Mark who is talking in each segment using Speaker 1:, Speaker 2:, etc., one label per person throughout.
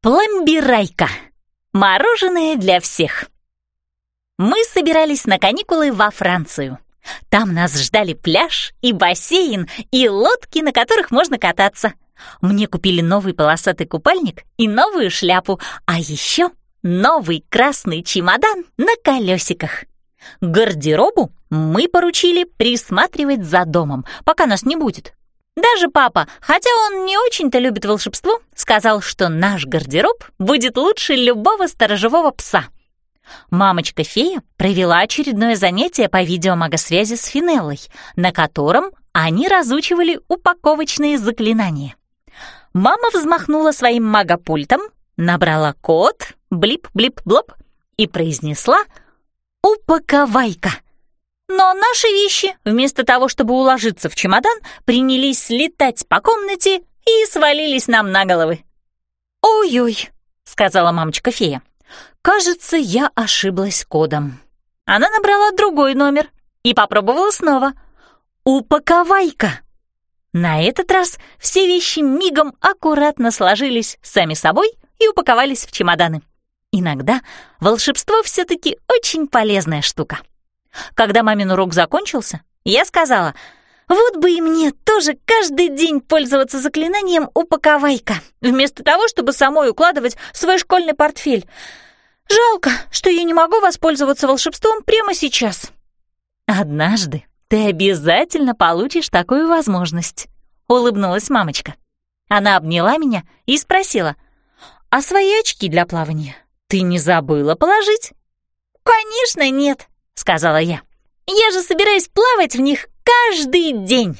Speaker 1: Пломбирайка. Мороженое для всех. Мы собирались на каникулы во Францию. Там нас ждали пляж и бассейн, и лодки, на которых можно кататься. Мне купили новый полосатый купальник и новую шляпу, а еще новый красный чемодан на колесиках. Гардеробу мы поручили присматривать за домом, пока нас не будет. Даже папа, хотя он не очень-то любит волшебство, сказал, что наш гардероб будет лучше любого сторожевого пса. Мамочка-фея провела очередное занятие по видеомагосвязи с Финеллой, на котором они разучивали упаковочные заклинания. Мама взмахнула своим магопультом, набрала код «блип-блип-блоп» и произнесла «Упаковайка». Но наши вещи, вместо того, чтобы уложиться в чемодан, принялись слетать по комнате и свалились нам на головы. «Ой-ой», — сказала мамочка-фея, — «кажется, я ошиблась кодом». Она набрала другой номер и попробовала снова. «Упаковайка». На этот раз все вещи мигом аккуратно сложились сами собой и упаковались в чемоданы. Иногда волшебство все-таки очень полезная штука. Когда мамин урок закончился, я сказала, вот бы и мне тоже каждый день пользоваться заклинанием «упаковайка», вместо того, чтобы самой укладывать свой школьный портфель. Жалко, что я не могу воспользоваться волшебством прямо сейчас. Однажды ты обязательно получишь такую возможность, улыбнулась мамочка. Она обняла меня и спросила, а свои очки для плавания ты не забыла положить? Конечно, нет, сказала я. «Я же собираюсь плавать в них каждый день!»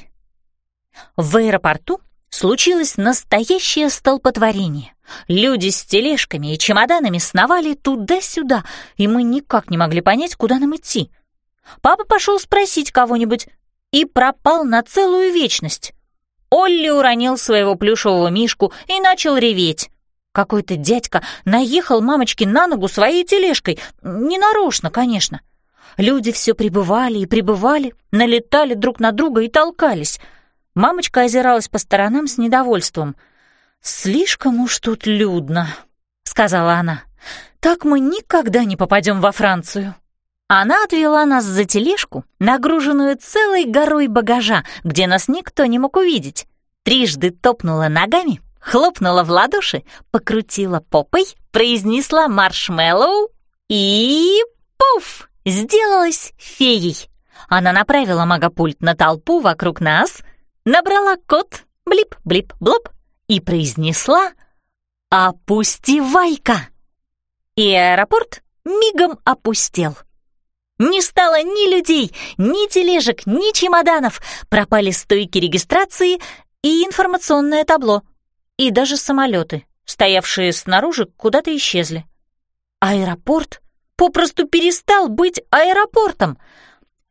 Speaker 1: В аэропорту случилось настоящее столпотворение. Люди с тележками и чемоданами сновали туда-сюда, и мы никак не могли понять, куда нам идти. Папа пошел спросить кого-нибудь и пропал на целую вечность. Олли уронил своего плюшевого мишку и начал реветь. Какой-то дядька наехал мамочке на ногу своей тележкой. Ненарочно, конечно. Люди все прибывали и прибывали, налетали друг на друга и толкались. Мамочка озиралась по сторонам с недовольством. «Слишком уж тут людно», — сказала она. «Так мы никогда не попадем во Францию». Она отвела нас за тележку, нагруженную целой горой багажа, где нас никто не мог увидеть. Трижды топнула ногами, хлопнула в ладоши, покрутила попой, произнесла маршмеллоу и... пуф! Сделалась феей. Она направила магопульт на толпу вокруг нас, набрала код блип-блип-блоп и произнесла «Опустивайка!» И аэропорт мигом опустел. Не стало ни людей, ни тележек, ни чемоданов, пропали стойки регистрации и информационное табло, и даже самолеты, стоявшие снаружи, куда-то исчезли. Аэропорт попросту перестал быть аэропортом.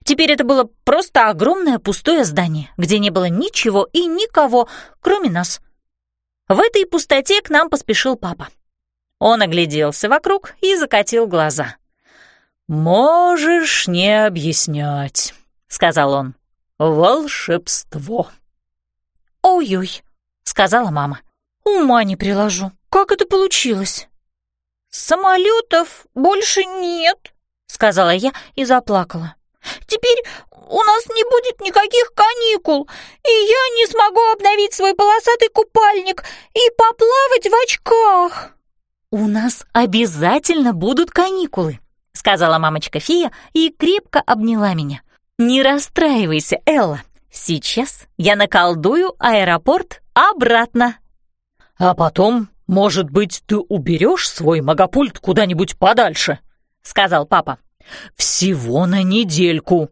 Speaker 1: Теперь это было просто огромное пустое здание, где не было ничего и никого, кроме нас. В этой пустоте к нам поспешил папа. Он огляделся вокруг и закатил глаза.
Speaker 2: «Можешь не объяснять», — сказал он. «Волшебство».
Speaker 1: «Ой-ой», — сказала мама. «Ума не приложу. Как это получилось?» «Самолетов больше нет», — сказала я и заплакала. «Теперь у нас не будет никаких каникул, и я не смогу обновить свой полосатый купальник и поплавать в очках». «У нас обязательно будут каникулы», — сказала мамочка-фея и крепко обняла меня. «Не расстраивайся, Элла. Сейчас я наколдую аэропорт обратно».
Speaker 2: «А потом «Может быть, ты уберешь свой магопульт куда-нибудь подальше?» — сказал папа. «Всего на недельку».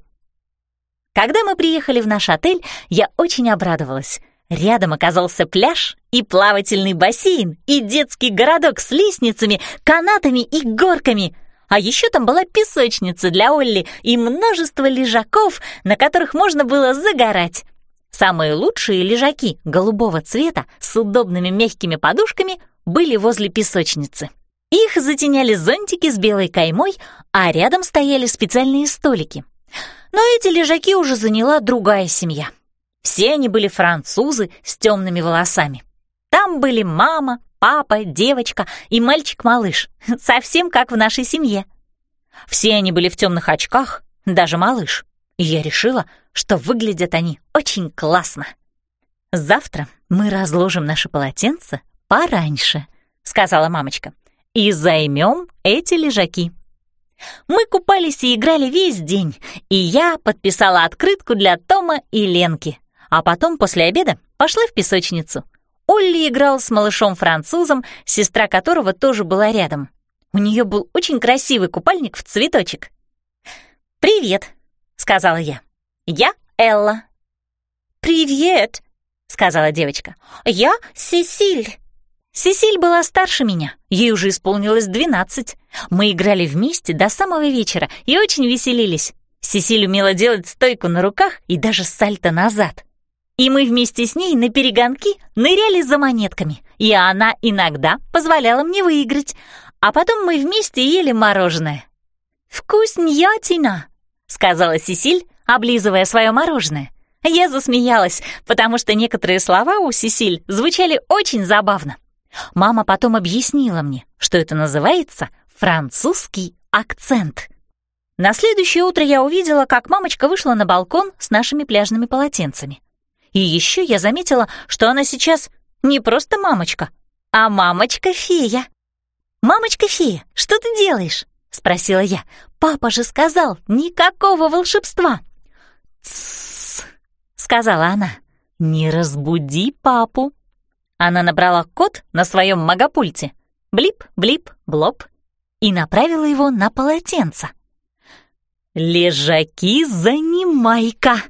Speaker 1: Когда мы приехали в наш отель, я очень обрадовалась. Рядом оказался пляж и плавательный бассейн, и детский городок с лестницами, канатами и горками. А еще там была песочница для Олли и множество лежаков, на которых можно было загорать. Самые лучшие лежаки голубого цвета с удобными мягкими подушками были возле песочницы. Их затеняли зонтики с белой каймой, а рядом стояли специальные столики. Но эти лежаки уже заняла другая семья. Все они были французы с темными волосами. Там были мама, папа, девочка и мальчик-малыш, совсем как в нашей семье. Все они были в темных очках, даже малыш, я решила, что выглядят они очень классно. «Завтра мы разложим наши полотенца пораньше», — сказала мамочка, «и займем эти лежаки». Мы купались и играли весь день, и я подписала открытку для Тома и Ленки, а потом после обеда пошла в песочницу. Олли играл с малышом-французом, сестра которого тоже была рядом. У нее был очень красивый купальник в цветочек. «Привет», — сказала я. «Я Элла». «Привет», — сказала девочка. «Я Сесиль». Сесиль была старше меня, ей уже исполнилось двенадцать. Мы играли вместе до самого вечера и очень веселились. Сесиль умела делать стойку на руках и даже сальто назад. И мы вместе с ней на перегонки ныряли за монетками, и она иногда позволяла мне выиграть, а потом мы вместе ели мороженое. «Вкуснятина!» — сказала Сесиль, облизывая свое мороженое. Я засмеялась, потому что некоторые слова у Сесиль звучали очень забавно. Мама потом объяснила мне, что это называется французский акцент. На следующее утро я увидела, как мамочка вышла на балкон с нашими пляжными полотенцами. И еще я заметила, что она сейчас не просто мамочка, а мамочка-фея. «Мамочка-фея, что ты делаешь?» — спросила я. «Папа же сказал, никакого волшебства!» «Тссс!» — сказала она. «Не разбуди папу!» Она набрала код на своем магопульте. Блип, блип, блоп. И направила его на полотенце. «Лежаки, занимай-ка!»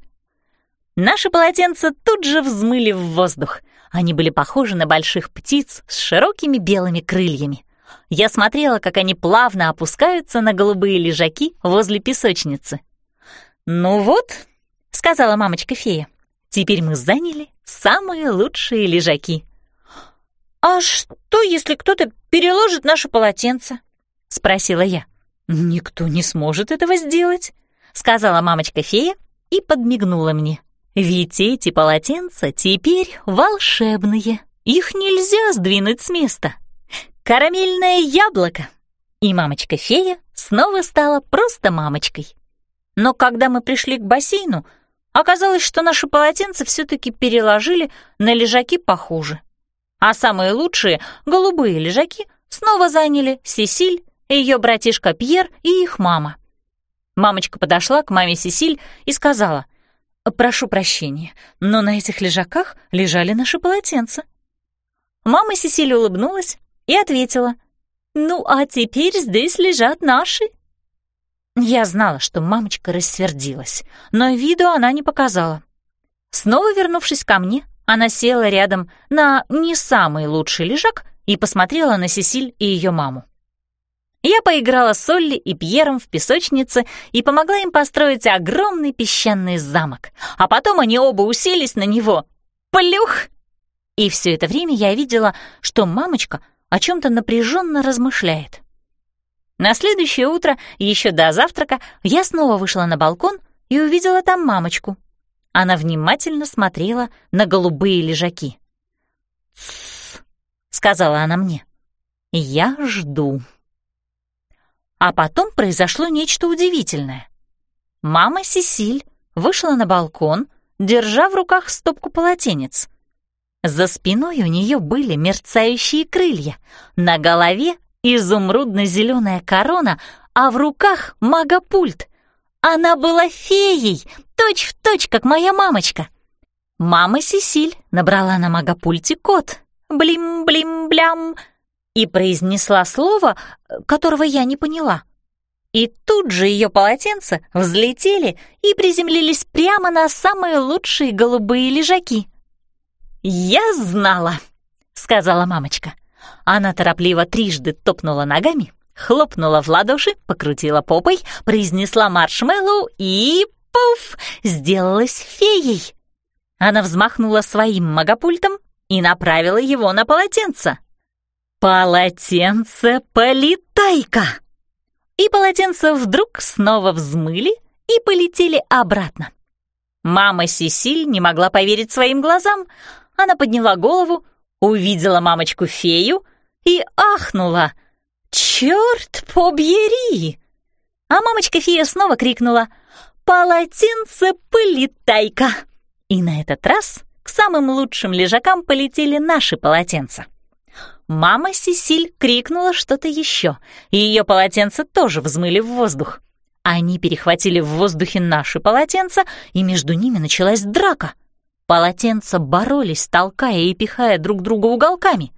Speaker 1: Наши полотенца тут же взмыли в воздух. Они были похожи на больших птиц с широкими белыми крыльями. Я смотрела, как они плавно опускаются на голубые лежаки возле песочницы. «Ну вот», — сказала мамочка-фея, — «теперь мы заняли самые лучшие лежаки». «А что, если кто-то переложит наше полотенце?» — спросила я. «Никто не сможет этого сделать», — сказала мамочка-фея и подмигнула мне. «Ведь эти полотенца теперь волшебные. Их нельзя сдвинуть с места. Карамельное яблоко!» И мамочка-фея снова стала просто мамочкой. Но когда мы пришли к бассейну, оказалось, что наши полотенца все-таки переложили на лежаки похуже. А самые лучшие, голубые лежаки, снова заняли Сесиль, ее братишка Пьер и их мама. Мамочка подошла к маме Сесиль и сказала, «Прошу прощения, но на этих лежаках лежали наши полотенца». Мама Сесиль улыбнулась и ответила, «Ну, а теперь здесь лежат наши». Я знала, что мамочка рассердилась, но виду она не показала. Снова вернувшись ко мне, она села рядом на не самый лучший лежак и посмотрела на Сесиль и ее маму. Я поиграла с Олли и Пьером в песочнице и помогла им построить огромный песчаный замок, а потом они оба уселись на него. Плюх! И все это время я видела, что мамочка о чем-то напряженно размышляет. На следующее утро, еще до завтрака, я снова вышла на балкон и увидела там мамочку. Она внимательно смотрела на голубые лежаки. «Тссс», — сказала она мне, — «я жду». А потом произошло нечто удивительное. Мама Сесиль вышла на балкон, держа в руках стопку полотенец. За спиной у нее были мерцающие крылья, на голове изумрудно-зеленая корона, а в руках магопульт. Она была феей, точь в точь, как моя мамочка. Мама Сесиль набрала на магопульте код «блим-блим-блям» и произнесла слово, которого я не поняла. И тут же ее полотенца взлетели и приземлились прямо на самые лучшие голубые лежаки. «Я знала», — сказала мамочка. Она торопливо трижды топнула ногами, хлопнула в ладоши, покрутила попой, произнесла маршмеллоу и пуф, сделалась феей. Она взмахнула своим магопультом и направила его на полотенце. «Полотенце-полетайка!» И полотенца вдруг снова взмыли и полетели обратно. Мама Сесиль не могла поверить своим глазам. Она подняла голову, увидела мамочку-фею и ахнула. «Черт побери!» А мамочка-фея снова крикнула «Полотенце полетай-ка!» И на этот раз к самым лучшим лежакам полетели наши полотенца. Мама Сесиль крикнула что-то еще, и ее полотенца тоже взмыли в воздух. Они перехватили в воздухе наши полотенца, и между ними началась драка. Полотенца боролись, толкая и пихая друг друга уголками.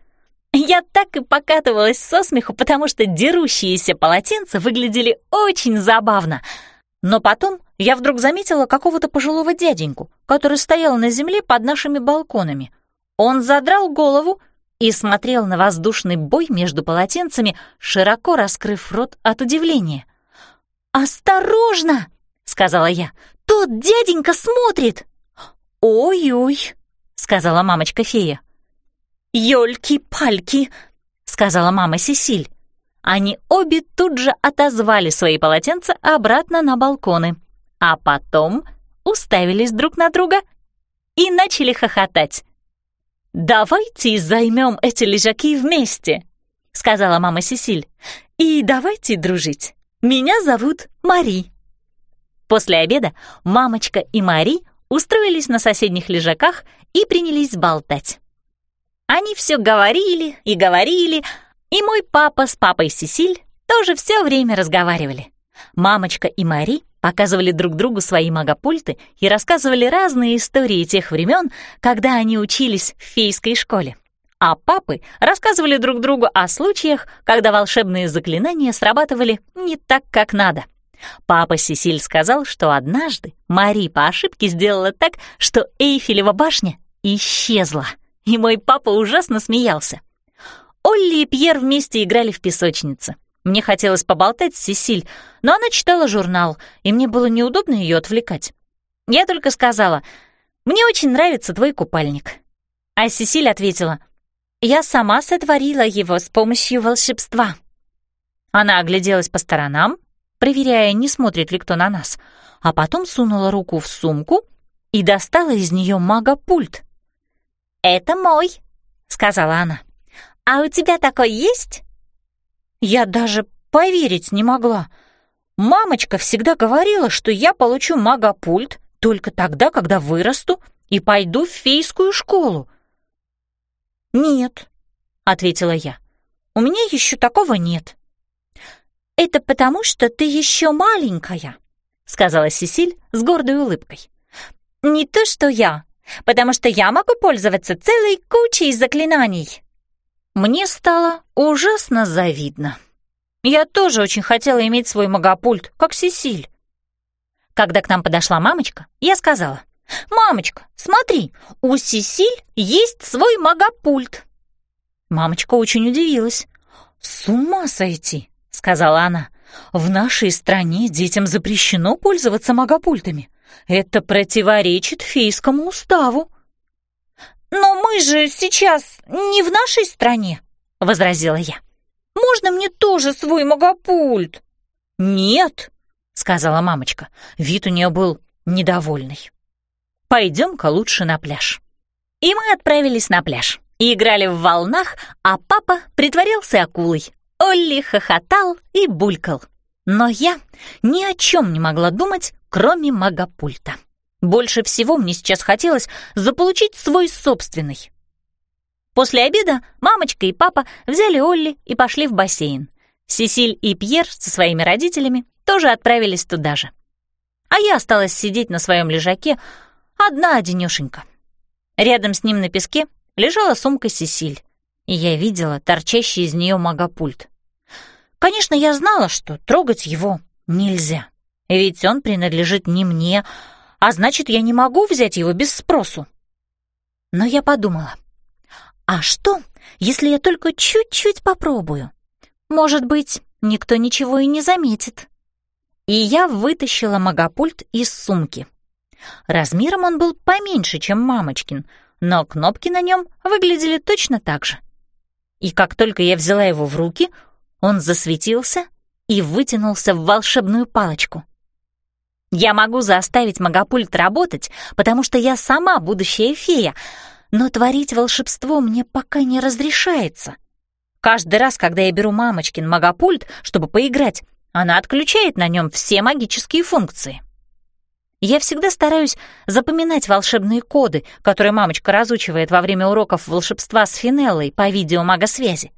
Speaker 1: Я так и покатывалась со смеху, потому что дерущиеся полотенца выглядели очень забавно. Но потом я вдруг заметила какого-то пожилого дяденьку, который стоял на земле под нашими балконами. Он задрал голову и смотрел на воздушный бой между полотенцами, широко раскрыв рот от удивления. «Осторожно!» — сказала я. «Тот дяденька смотрит!» «Ой-ой!» — сказала мамочка-фея. «Ёльки-пальки!» — сказала мама Сесиль. Они обе тут же отозвали свои полотенца обратно на балконы, а потом уставились друг на друга и начали хохотать. «Давайте займем эти лежаки вместе», — сказала мама Сесиль. «И давайте дружить. Меня зовут Мари». После обеда мамочка и Мари устроились на соседних лежаках и принялись болтать. Они все говорили и говорили, и мой папа с папой Сесиль тоже все время разговаривали. Мамочка и Мари показывали друг другу свои магопульты и рассказывали разные истории тех времен, когда они учились в фейской школе. А папы рассказывали друг другу о случаях, когда волшебные заклинания срабатывали не так, как надо. Папа Сесиль сказал, что однажды Мари по ошибке сделала так, что Эйфелева башня исчезла, и мой папа ужасно смеялся. Олли и Пьер вместе играли в песочнице. Мне хотелось поболтать с Сесиль, но она читала журнал, и мне было неудобно ее отвлекать. Я только сказала, «Мне очень нравится твой купальник». А Сесиль ответила, «Я сама сотворила его с помощью волшебства». Она огляделась по сторонам, проверяя, не смотрит ли кто на нас, а потом сунула руку в сумку и достала из нее мага-пульт. «Это мой», — сказала она. «А у тебя такой есть?» Я даже поверить не могла. Мамочка всегда говорила, что я получу магопульт только тогда, когда вырасту и пойду в фейскую школу. «Нет», — ответила я, — «у меня еще такого нет». «Это потому, что ты еще маленькая», — сказала Сесиль с гордой улыбкой. «Не то, что я, потому что я могу пользоваться целой кучей заклинаний». Мне стало ужасно завидно. Я тоже очень хотела иметь свой магопульт, как Сесиль. Когда к нам подошла мамочка, я сказала, «Мамочка, смотри, у Сесиль есть свой магопульт». Мамочка очень удивилась. «С ума сойти!» — сказала она. «В нашей стране детям запрещено пользоваться магопультами. Это противоречит фейскому уставу». «Но мы же сейчас не в нашей стране», — возразила я. «Можно мне тоже свой магопульт?» «Нет», — сказала мамочка. Вид у нее был недовольный. «Пойдем-ка лучше на пляж». И мы отправились на пляж и играли в волнах, а папа притворился акулой. Олли хохотал и булькал. Но я ни о чем не могла думать, кроме магопульта. Больше всего мне сейчас хотелось заполучить свой собственный. После обеда мамочка и папа взяли Олли и пошли в бассейн. Сесиль и Пьер со своими родителями тоже отправились туда же. А я осталась сидеть на своем лежаке одна-одинёшенька. Рядом с ним на песке лежала сумка Сесиль, и я видела торчащий из нее магопульт. Конечно, я знала, что трогать его нельзя, ведь он принадлежит не мне, а значит, я не могу взять его без спросу. Но я подумала, а что, если я только чуть-чуть попробую? Может быть, никто ничего и не заметит. И я вытащила магопульт из сумки. Размером он был поменьше, чем мамочкин, но кнопки на нем выглядели точно так же. И как только я взяла его в руки, он засветился и вытянулся в волшебную палочку. Я могу заставить Магопульт работать, потому что я сама будущая фея, но творить волшебство мне пока не разрешается. Каждый раз, когда я беру мамочкин магопульт, чтобы поиграть, она отключает на нем все магические функции. Я всегда стараюсь запоминать волшебные коды, которые мамочка разучивает во время уроков волшебства с Финеллой по видеомагосвязи.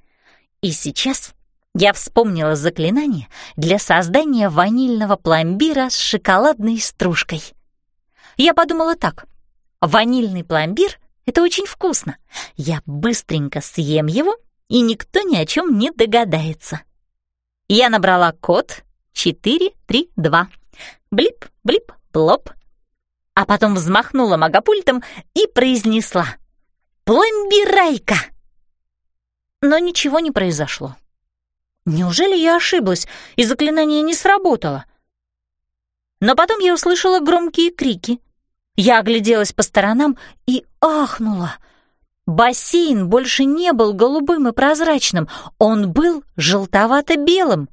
Speaker 1: И сейчас я вспомнила заклинание для создания ванильного пломбира с шоколадной стружкой. Я подумала так. Ванильный пломбир — это очень вкусно. Я быстренько съем его, и никто ни о чем не догадается. Я набрала код 432. Блип, блип, плоп. А потом взмахнула магопультом и произнесла «Пломбирайка!» Но ничего не произошло. Неужели я ошиблась, и заклинание не сработало? Но потом я услышала громкие крики. Я огляделась по сторонам и ахнула. Бассейн больше не был голубым и прозрачным, он был желтовато-белым,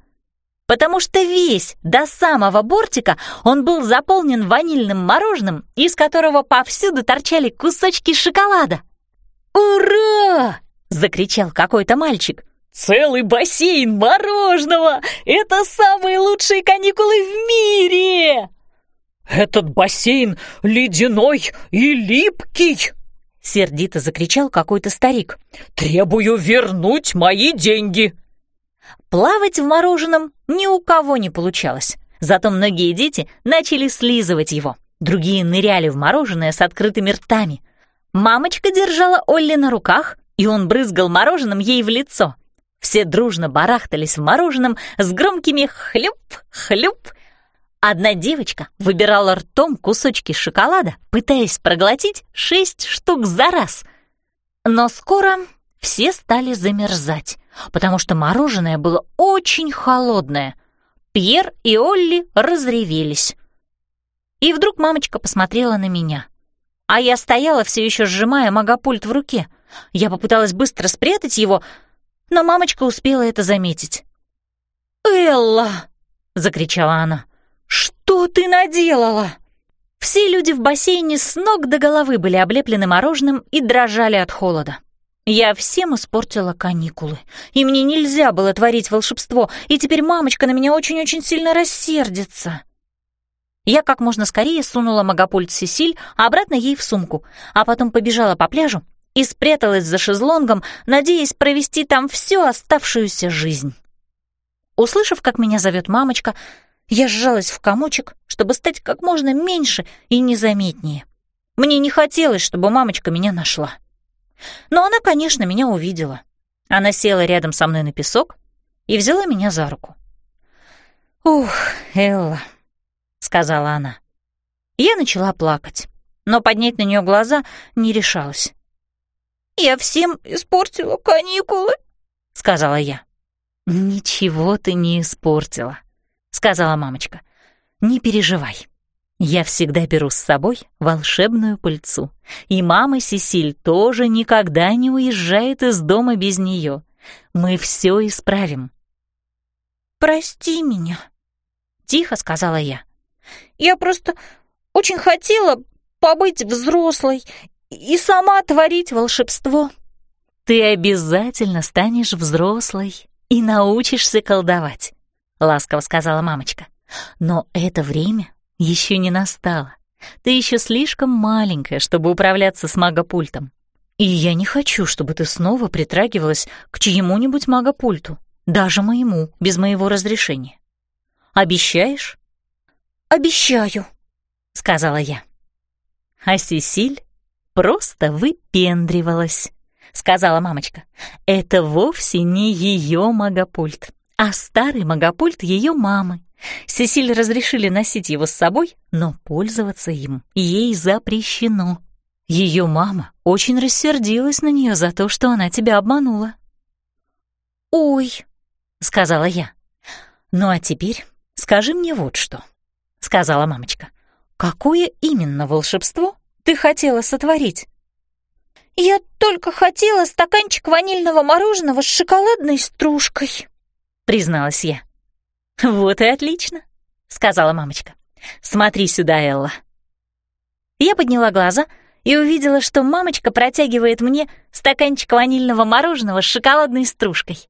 Speaker 1: потому что весь, до самого бортика, он был заполнен ванильным мороженым, из которого повсюду торчали кусочки шоколада. «Ура!» — закричал какой-то мальчик. «Целый бассейн мороженого! Это самые лучшие каникулы в мире!»
Speaker 2: «Этот бассейн ледяной и липкий!»
Speaker 1: Сердито закричал какой-то старик.
Speaker 2: «Требую вернуть мои деньги!»
Speaker 1: Плавать в мороженом ни у кого не получалось. Зато многие дети начали слизывать его. Другие ныряли в мороженое с открытыми ртами. Мамочка держала Олли на руках, и он брызгал мороженым ей в лицо. Все дружно барахтались в мороженом с громкими хлюп-хлюп. Одна девочка выбирала ртом кусочки шоколада, пытаясь проглотить шесть штук за раз. Но скоро все стали замерзать, потому что мороженое было очень холодное. Пьер и Олли разревелись. И вдруг мамочка посмотрела на меня. А я стояла, все еще сжимая магопульт в руке. Я попыталась быстро спрятать его, но мамочка успела это заметить. «Элла!» — закричала она. «Что ты наделала?» Все люди в бассейне с ног до головы были облеплены мороженым и дрожали от холода. Я всем испортила каникулы, и мне нельзя было творить волшебство, и теперь мамочка на меня очень-очень сильно рассердится. Я как можно скорее сунула магопульт Сесиль обратно ей в сумку, а потом побежала по пляжу и спряталась за шезлонгом, надеясь провести там всю оставшуюся жизнь. Услышав, как меня зовет мамочка, я сжалась в комочек, чтобы стать как можно меньше и незаметнее. Мне не хотелось, чтобы мамочка меня нашла. Но она, конечно, меня увидела. Она села рядом со мной на песок и взяла меня за руку. «Ух, Элла», — сказала она. Я начала плакать, но поднять на нее глаза не решалась. «Я всем испортила каникулы», — сказала я. «Ничего ты не испортила», — сказала мамочка. «Не переживай. Я всегда беру с собой волшебную пыльцу, и мама Сесиль тоже никогда не уезжает из дома без нее. Мы все исправим». «Прости меня», — тихо сказала я. «Я просто очень хотела побыть взрослой и сама творить волшебство. Ты обязательно станешь взрослой и научишься колдовать, ласково сказала мамочка. Но это время еще не настало. Ты еще слишком маленькая, чтобы управляться с магопультом. И я не хочу, чтобы ты снова притрагивалась к чьему-нибудь магопульту, даже моему, без моего разрешения. Обещаешь? Обещаю, сказала я. А Сесиль просто выпендривалась», — сказала мамочка. «Это вовсе не ее магопульт, а старый магопульт ее мамы. Сесиль разрешили носить его с собой, но пользоваться им ей запрещено. Ее мама очень рассердилась на нее за то, что она тебя обманула». «Ой», — сказала я. «Ну а теперь скажи мне вот что», — сказала мамочка. «Какое именно волшебство ты хотела сотворить?» «Я только хотела стаканчик ванильного мороженого с шоколадной стружкой», — призналась я. «Вот и отлично», — сказала мамочка. «Смотри сюда, Элла». Я подняла глаза и увидела, что мамочка протягивает мне стаканчик ванильного мороженого с шоколадной стружкой.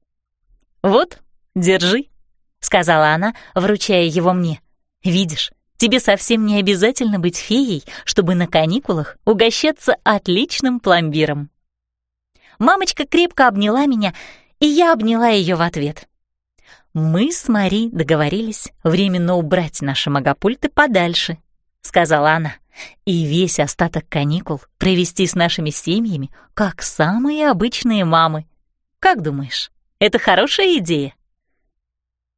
Speaker 1: «Вот, держи», — сказала она, вручая его мне. «Видишь, тебе совсем не обязательно быть феей, чтобы на каникулах угощаться отличным пломбиром». Мамочка крепко обняла меня, и я обняла ее в ответ. «Мы с Мари договорились временно убрать наши магопульты подальше», — сказала она, «и весь остаток каникул провести с нашими семьями, как самые обычные мамы. Как думаешь, это хорошая идея?»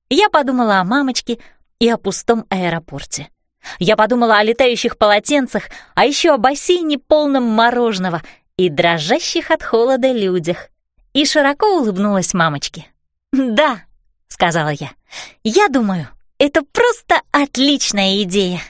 Speaker 1: Я подумала о мамочке и о пустом аэропорте. Я подумала о летающих полотенцах, а еще о бассейне полном мороженого и дрожащих от холода людях. И широко улыбнулась мамочке. «Да», — сказала я, — «я думаю, это просто отличная идея».